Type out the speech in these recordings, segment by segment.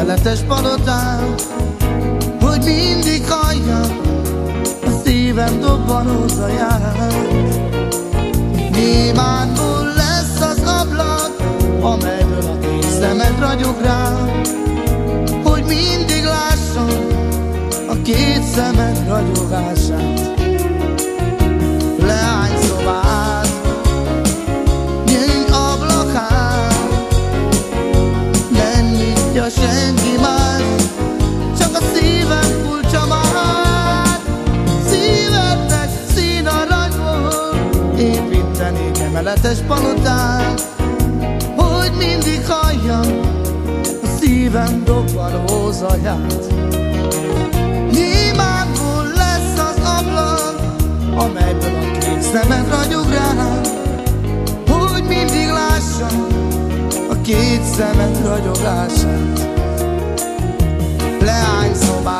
emeletes palotán, hogy mindig halljam a szívem dobbanó zaját. Némánból lesz az ablak, amelyből a két szemed ragyog rám, hogy mindig lássam a két szemed ragyogását. Építenék emeletes palotát, hogy mindig halljam a szívem dobbanó zaját. Nyilvánból lesz az ablak, amelyből a két szemed ragyog rám, hogy mindig lássam a két szemed ragyogását. Leány szobán,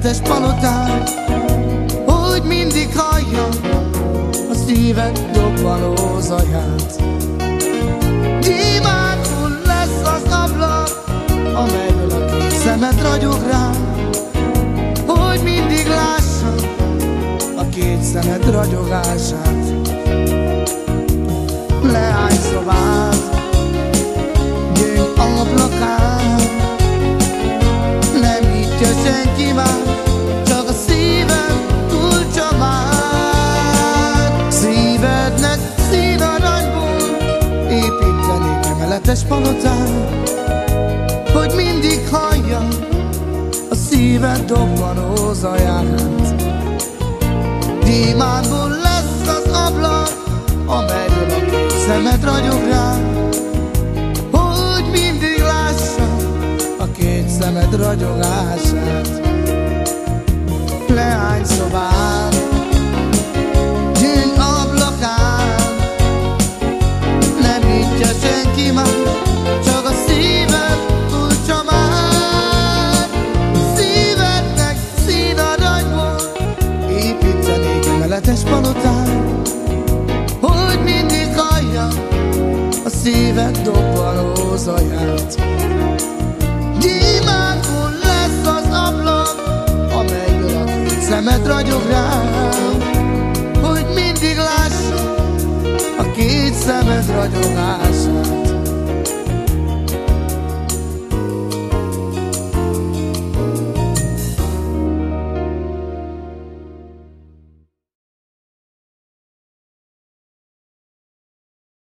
emeletes palotát, hogy mindig halljam a szíved dobbanó zaját. Gyémántól lesz az ablak, amelyből a két szemed ragyog rám, hogy mindig lássam a két szemed ragyogását. Emeletes palotát, hogy mindig halljam a szíved dobbanó zaját. Gyémánból lesz az ablak, amelyből a két szemed ragyog rám, hogy mindig lássam a két szemed ragyogását. Leány szobán, szíved dobbanó zaját. Gyémánkon lesz az ablak, amelyből a két szemed ragyog rám, hogy mindig lássam a két szemed ragyogását.